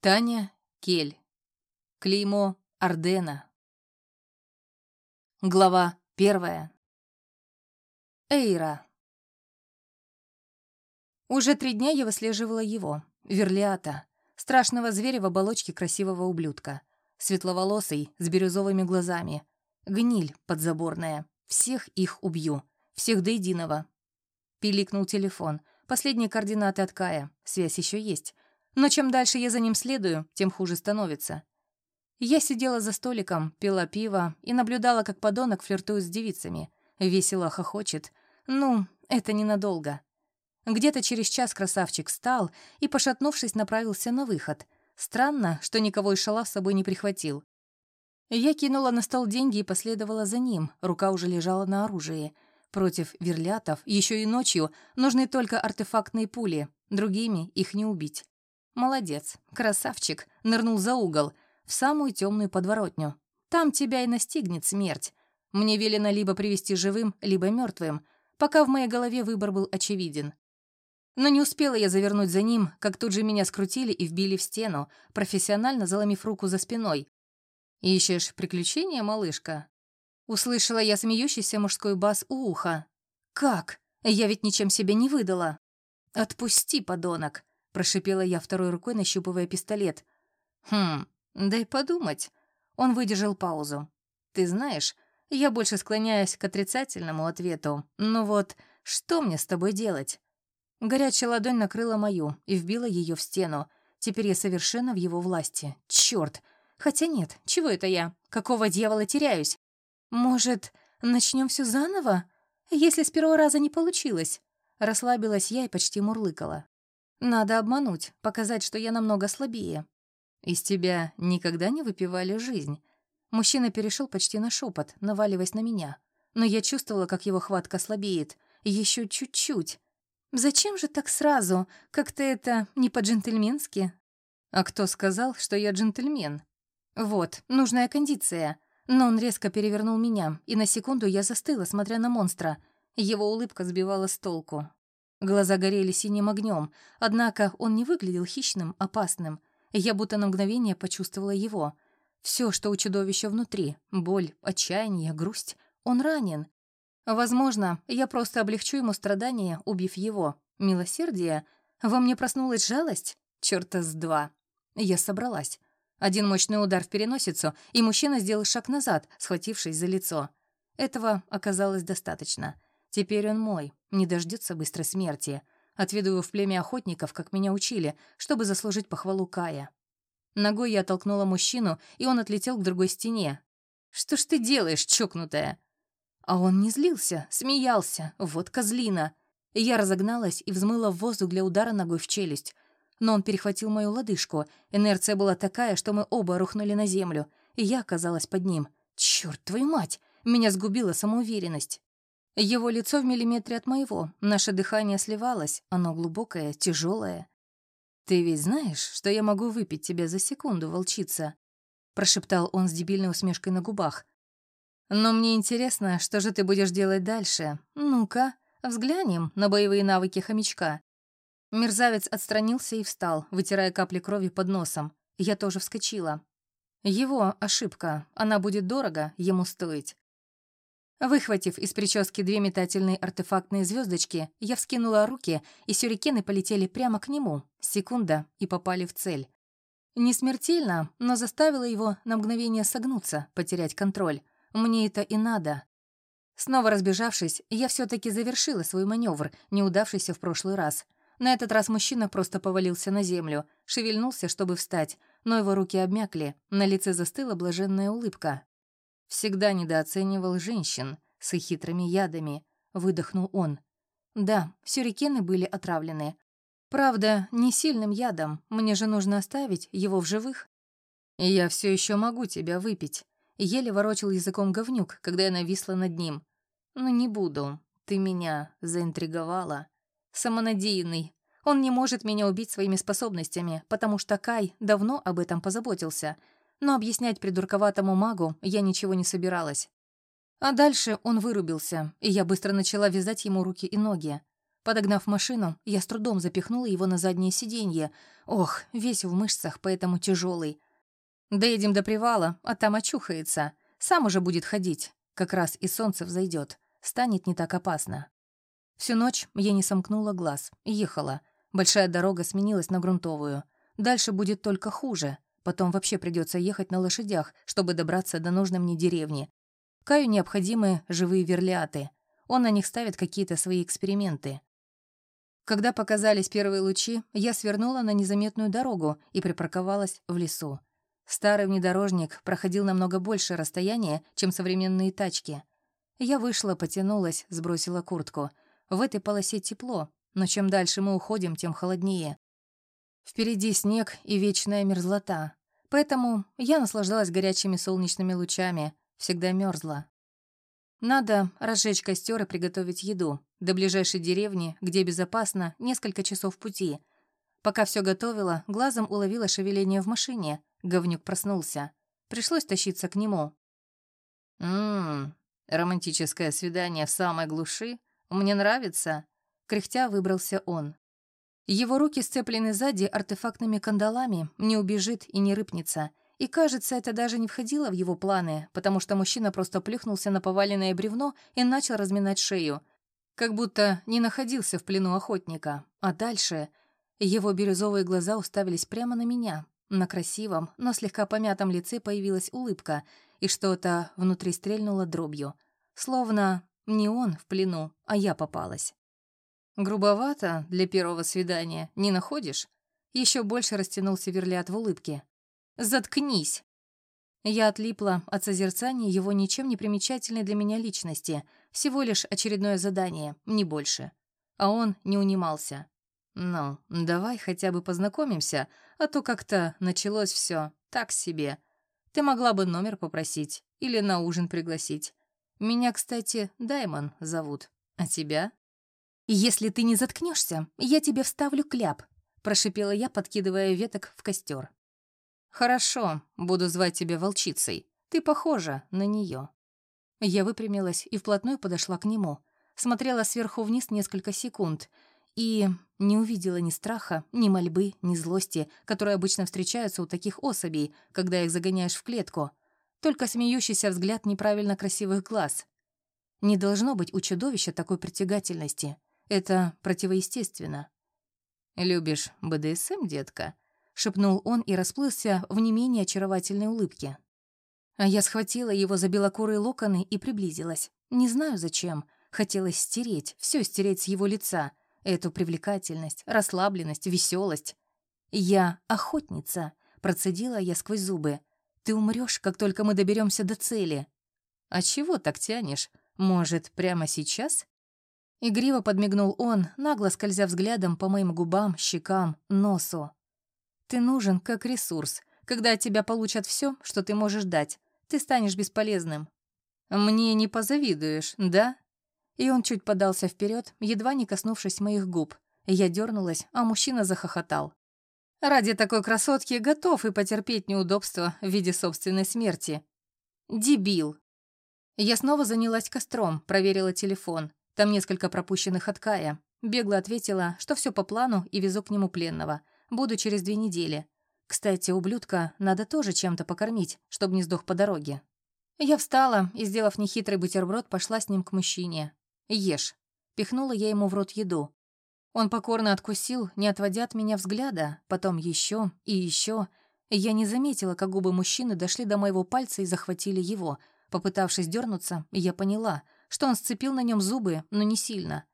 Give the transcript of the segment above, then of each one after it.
Таня Кель. Клеймо Ардена. Глава первая. Эйра. Уже три дня я выслеживала его, Верлиата, страшного зверя в оболочке красивого ублюдка, светловолосый, с бирюзовыми глазами, гниль подзаборная, всех их убью, всех до единого. Пиликнул телефон, последние координаты от Кая, связь еще есть — но чем дальше я за ним следую, тем хуже становится. Я сидела за столиком, пила пиво и наблюдала, как подонок флиртует с девицами. Весело хохочет. Ну, это ненадолго. Где-то через час красавчик встал и, пошатнувшись, направился на выход. Странно, что никого из шала с собой не прихватил. Я кинула на стол деньги и последовала за ним. Рука уже лежала на оружии. Против верлятов еще и ночью нужны только артефактные пули. Другими их не убить. Молодец, красавчик, нырнул за угол, в самую темную подворотню. Там тебя и настигнет смерть. Мне велено либо привести живым, либо мертвым, пока в моей голове выбор был очевиден. Но не успела я завернуть за ним, как тут же меня скрутили и вбили в стену, профессионально заломив руку за спиной. «Ищешь приключения, малышка?» Услышала я смеющийся мужской бас у уха. «Как? Я ведь ничем себе не выдала!» «Отпусти, подонок!» Прошипела я второй рукой, нащупывая пистолет. «Хм, дай подумать». Он выдержал паузу. «Ты знаешь, я больше склоняюсь к отрицательному ответу. Но вот что мне с тобой делать?» Горячая ладонь накрыла мою и вбила ее в стену. Теперь я совершенно в его власти. Черт! Хотя нет, чего это я? Какого дьявола теряюсь? Может, начнем все заново? Если с первого раза не получилось? Расслабилась я и почти мурлыкала. Надо обмануть, показать, что я намного слабее. Из тебя никогда не выпивали жизнь. Мужчина перешел почти на шепот, наваливаясь на меня. Но я чувствовала, как его хватка слабеет. Еще чуть-чуть. Зачем же так сразу? Как-то это не по-джентльменски. А кто сказал, что я джентльмен? Вот, нужная кондиция. Но он резко перевернул меня, и на секунду я застыла, смотря на монстра. Его улыбка сбивала с толку. Глаза горели синим огнем, однако он не выглядел хищным, опасным. Я будто на мгновение почувствовала его. Все, что у чудовища внутри — боль, отчаяние, грусть. Он ранен. Возможно, я просто облегчу ему страдания, убив его. Милосердие? Во мне проснулась жалость? Чёрта с два. Я собралась. Один мощный удар в переносицу, и мужчина сделал шаг назад, схватившись за лицо. Этого оказалось достаточно — Теперь он мой, не дождется быстрой смерти. Отведу его в племя охотников, как меня учили, чтобы заслужить похвалу Кая. Ногой я оттолкнула мужчину, и он отлетел к другой стене. «Что ж ты делаешь, чокнутая?» А он не злился, смеялся. Вот козлина. Я разогналась и взмыла в воздух для удара ногой в челюсть. Но он перехватил мою лодыжку. Инерция была такая, что мы оба рухнули на землю, и я оказалась под ним. Черт, твою мать! Меня сгубила самоуверенность. Его лицо в миллиметре от моего, наше дыхание сливалось, оно глубокое, тяжелое. «Ты ведь знаешь, что я могу выпить тебя за секунду, волчица?» прошептал он с дебильной усмешкой на губах. «Но мне интересно, что же ты будешь делать дальше? Ну-ка, взглянем на боевые навыки хомячка». Мерзавец отстранился и встал, вытирая капли крови под носом. Я тоже вскочила. Его ошибка, она будет дорого ему стоить. Выхватив из прически две метательные артефактные звездочки, я вскинула руки, и сюрикены полетели прямо к нему. Секунда, и попали в цель. Не смертельно, но заставила его на мгновение согнуться, потерять контроль. Мне это и надо. Снова разбежавшись, я все таки завершила свой маневр, неудавшийся в прошлый раз. На этот раз мужчина просто повалился на землю, шевельнулся, чтобы встать, но его руки обмякли, на лице застыла блаженная улыбка. Всегда недооценивал женщин с их хитрыми ядами, выдохнул он. Да, сюрикены были отравлены. Правда, не сильным ядом, мне же нужно оставить его в живых. Я все еще могу тебя выпить. Еле ворочил языком говнюк, когда я нависла над ним. Но не буду, ты меня заинтриговала. Самонадеянный. Он не может меня убить своими способностями, потому что Кай давно об этом позаботился — но объяснять придурковатому магу я ничего не собиралась. А дальше он вырубился, и я быстро начала вязать ему руки и ноги. Подогнав машину, я с трудом запихнула его на заднее сиденье. Ох, весь в мышцах, поэтому тяжелый. Доедем до привала, а там очухается. Сам уже будет ходить. Как раз и солнце взойдет. Станет не так опасно. Всю ночь я не сомкнула глаз. Ехала. Большая дорога сменилась на грунтовую. Дальше будет только хуже. Потом вообще придется ехать на лошадях, чтобы добраться до нужной мне деревни. Каю необходимы живые верлиаты. Он на них ставит какие-то свои эксперименты. Когда показались первые лучи, я свернула на незаметную дорогу и припарковалась в лесу. Старый внедорожник проходил намного больше расстояния, чем современные тачки. Я вышла, потянулась, сбросила куртку. В этой полосе тепло, но чем дальше мы уходим, тем холоднее. Впереди снег и вечная мерзлота. Поэтому я наслаждалась горячими солнечными лучами, всегда мерзла. Надо разжечь костер и приготовить еду. До ближайшей деревни, где безопасно, несколько часов пути. Пока все готовила, глазом уловила шевеление в машине. Говнюк проснулся. Пришлось тащиться к нему. «Ммм, романтическое свидание в самой глуши? Мне нравится?» Кряхтя выбрался он. Его руки сцеплены сзади артефактными кандалами, не убежит и не рыпнется — и, кажется, это даже не входило в его планы, потому что мужчина просто плюхнулся на поваленное бревно и начал разминать шею, как будто не находился в плену охотника. А дальше его бирюзовые глаза уставились прямо на меня. На красивом, но слегка помятом лице появилась улыбка, и что-то внутри стрельнуло дробью. Словно не он в плену, а я попалась. «Грубовато для первого свидания, не находишь?» Еще больше растянулся Верлят в улыбке. Заткнись!» Я отлипла от созерцания его ничем не примечательной для меня личности, всего лишь очередное задание, не больше. А он не унимался. «Ну, давай хотя бы познакомимся, а то как-то началось все так себе. Ты могла бы номер попросить или на ужин пригласить. Меня, кстати, Даймон зовут. А тебя?» «Если ты не заткнешься, я тебе вставлю кляп», — прошипела я, подкидывая веток в костер. «Хорошо, буду звать тебя волчицей. Ты похожа на нее». Я выпрямилась и вплотную подошла к нему. Смотрела сверху вниз несколько секунд и не увидела ни страха, ни мольбы, ни злости, которые обычно встречаются у таких особей, когда их загоняешь в клетку. Только смеющийся взгляд неправильно красивых глаз. Не должно быть у чудовища такой притягательности. Это противоестественно. «Любишь БДСМ, детка?» шепнул он и расплылся в не менее очаровательной улыбке. А я схватила его за белокурые локоны и приблизилась. Не знаю зачем. Хотелось стереть, все стереть с его лица. Эту привлекательность, расслабленность, веселость. «Я охотница», — процедила я сквозь зубы. «Ты умрешь, как только мы доберемся до цели». «А чего так тянешь? Может, прямо сейчас?» Игриво подмигнул он, нагло скользя взглядом по моим губам, щекам, носу. Ты нужен как ресурс. Когда от тебя получат все, что ты можешь дать, ты станешь бесполезным. Мне не позавидуешь, да? И он чуть подался вперед, едва не коснувшись моих губ. Я дернулась, а мужчина захохотал. Ради такой красотки готов и потерпеть неудобства в виде собственной смерти. Дебил. Я снова занялась костром, проверила телефон. Там несколько пропущенных от Кая. Бегло ответила, что все по плану и везу к нему пленного — Буду через две недели. Кстати, ублюдка надо тоже чем-то покормить, чтобы не сдох по дороге. Я встала и, сделав нехитрый бутерброд, пошла с ним к мужчине. «Ешь». Пихнула я ему в рот еду. Он покорно откусил, не отводя от меня взгляда, потом еще и еще. Я не заметила, как губы мужчины дошли до моего пальца и захватили его. Попытавшись дернуться, я поняла, что он сцепил на нем зубы, но не сильно.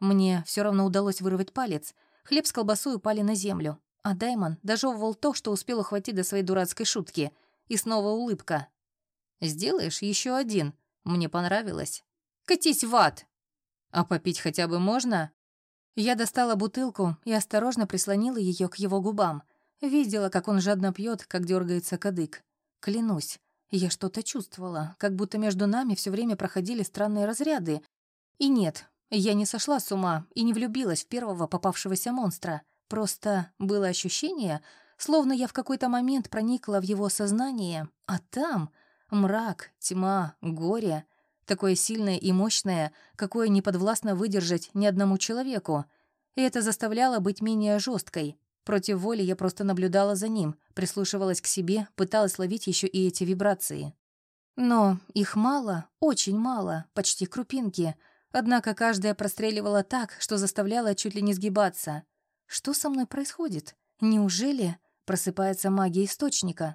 Мне все равно удалось вырвать палец — Хлеб с колбасой упали на землю, а Даймон дожевывал то, что успел ухватить до своей дурацкой шутки. И снова улыбка. «Сделаешь еще один. Мне понравилось. Катись в ад!» «А попить хотя бы можно?» Я достала бутылку и осторожно прислонила ее к его губам. Видела, как он жадно пьет, как дергается кадык. Клянусь, я что-то чувствовала, как будто между нами все время проходили странные разряды. И нет, я не сошла с ума и не влюбилась в первого попавшегося монстра. Просто было ощущение, словно я в какой-то момент проникла в его сознание, а там мрак, тьма, горе. такое сильное и мощное, какое не подвластно выдержать ни одному человеку. И это заставляло быть менее жесткой. Против воли я просто наблюдала за ним, прислушивалась к себе, пыталась ловить еще и эти вибрации. Но их мало, очень мало, почти крупинки. Однако каждая простреливала так, что заставляла чуть ли не сгибаться. Что со мной происходит? Неужели просыпается магия источника?